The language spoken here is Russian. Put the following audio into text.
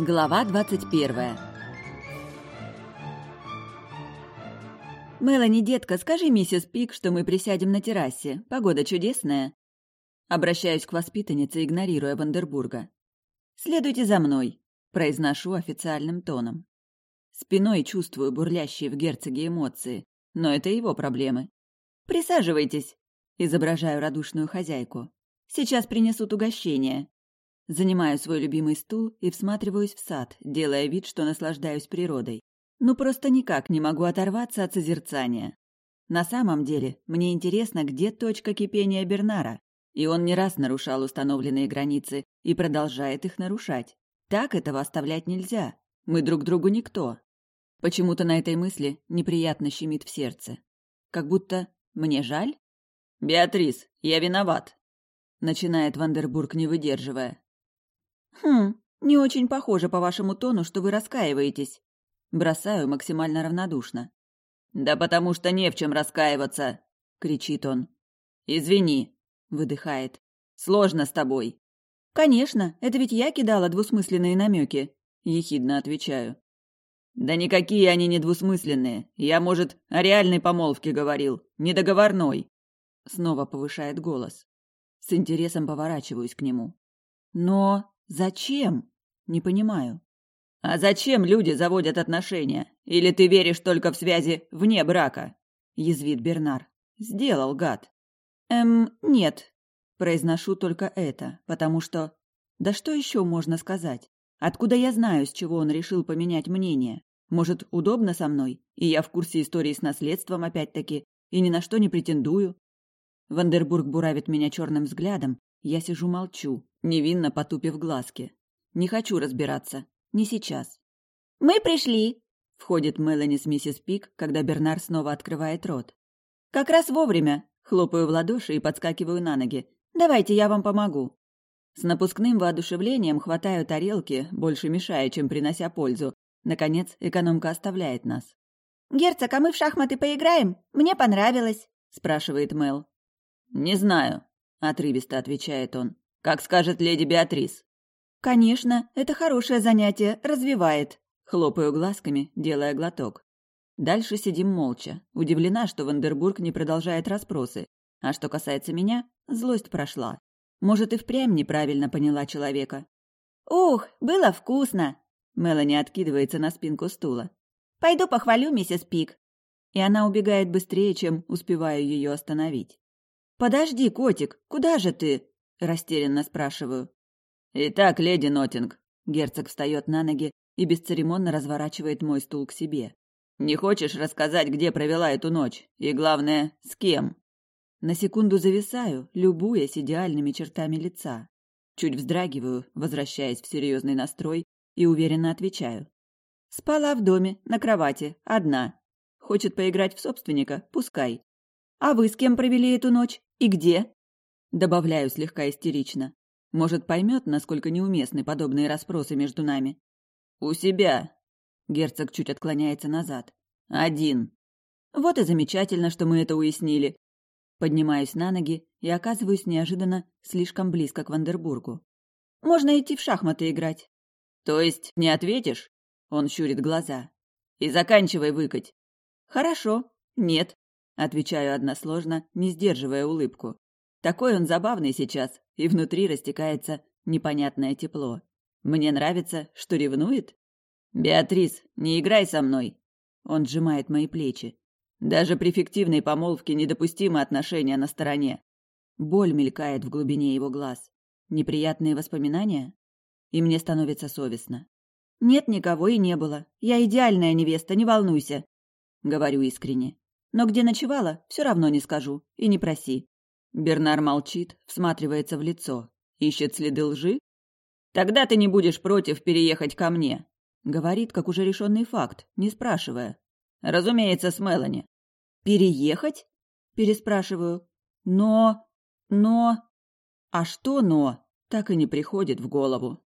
Глава двадцать первая «Мелани, детка, скажи миссис Пик, что мы присядем на террасе. Погода чудесная». Обращаюсь к воспитаннице, игнорируя Вандербурга. «Следуйте за мной», — произношу официальным тоном. Спиной чувствую бурлящие в герцоге эмоции, но это его проблемы. «Присаживайтесь», — изображаю радушную хозяйку. «Сейчас принесут угощение». Занимаю свой любимый стул и всматриваюсь в сад, делая вид, что наслаждаюсь природой. Ну просто никак не могу оторваться от созерцания. На самом деле, мне интересно, где точка кипения Бернара, и он не раз нарушал установленные границы и продолжает их нарушать. Так этого оставлять нельзя. Мы друг другу никто. Почему-то на этой мысли неприятно щемит в сердце. Как будто мне жаль? «Беатрис, я виноват», — начинает Вандербург, не выдерживая. «Хм, не очень похоже по вашему тону, что вы раскаиваетесь». Бросаю максимально равнодушно. «Да потому что не в чем раскаиваться!» — кричит он. «Извини», — выдыхает. «Сложно с тобой». «Конечно, это ведь я кидала двусмысленные намеки», — ехидно отвечаю. «Да никакие они не двусмысленные. Я, может, о реальной помолвке говорил, недоговорной». Снова повышает голос. С интересом поворачиваюсь к нему. «Но зачем?» «Не понимаю». «А зачем люди заводят отношения? Или ты веришь только в связи вне брака?» – язвит Бернар. «Сделал, гад». «Эм, нет», – произношу только это, потому что... Да что еще можно сказать? Откуда я знаю, с чего он решил поменять мнение? Может, удобно со мной, и я в курсе истории с наследством опять-таки, и ни на что не претендую? Вандербург буравит меня черным взглядом, я сижу молчу, невинно потупив глазки. Не хочу разбираться, не сейчас. «Мы пришли!» — входит Мелани с миссис Пик, когда Бернар снова открывает рот. «Как раз вовремя!» — хлопаю в ладоши и подскакиваю на ноги. «Давайте, я вам помогу!» С напускным воодушевлением хватаю тарелки, больше мешая, чем принося пользу. Наконец, экономка оставляет нас. «Герцог, а мы в шахматы поиграем? Мне понравилось!» — спрашивает Мел. «Не знаю», — отрывисто отвечает он. «Как скажет леди Беатрис». «Конечно, это хорошее занятие, развивает», — хлопаю глазками, делая глоток. Дальше сидим молча, удивлена, что Вандербург не продолжает расспросы. А что касается меня, злость прошла. Может, и впрямь неправильно поняла человека. «Ух, было вкусно!» Мелани откидывается на спинку стула. «Пойду похвалю миссис Пик». И она убегает быстрее, чем успеваю ее остановить. «Подожди, котик, куда же ты?» – растерянно спрашиваю. «Итак, леди Нотинг», — герцог встает на ноги и бесцеремонно разворачивает мой стул к себе. «Не хочешь рассказать, где провела эту ночь? И, главное, с кем?» На секунду зависаю, любуясь идеальными чертами лица. Чуть вздрагиваю, возвращаясь в серьезный настрой, и уверенно отвечаю. «Спала в доме, на кровати, одна. Хочет поиграть в собственника? Пускай. А вы с кем провели эту ночь? И где?» Добавляю слегка истерично. Может, поймет, насколько неуместны подобные расспросы между нами. «У себя!» Герцог чуть отклоняется назад. «Один!» «Вот и замечательно, что мы это уяснили!» Поднимаюсь на ноги и оказываюсь неожиданно слишком близко к Вандербургу. «Можно идти в шахматы играть». «То есть не ответишь?» Он щурит глаза. «И заканчивай выкать». «Хорошо. Нет», — отвечаю односложно, не сдерживая улыбку. Такой он забавный сейчас, и внутри растекается непонятное тепло. Мне нравится, что ревнует. «Беатрис, не играй со мной!» Он сжимает мои плечи. Даже при фиктивной помолвке недопустимы отношения на стороне. Боль мелькает в глубине его глаз. Неприятные воспоминания? И мне становится совестно. «Нет никого и не было. Я идеальная невеста, не волнуйся», — говорю искренне. «Но где ночевала, все равно не скажу. И не проси. Бернар молчит, всматривается в лицо. Ищет следы лжи? «Тогда ты не будешь против переехать ко мне», — говорит, как уже решенный факт, не спрашивая. «Разумеется, с Мелани». «Переехать?» — переспрашиваю. «Но... но...» «А что «но?» так и не приходит в голову.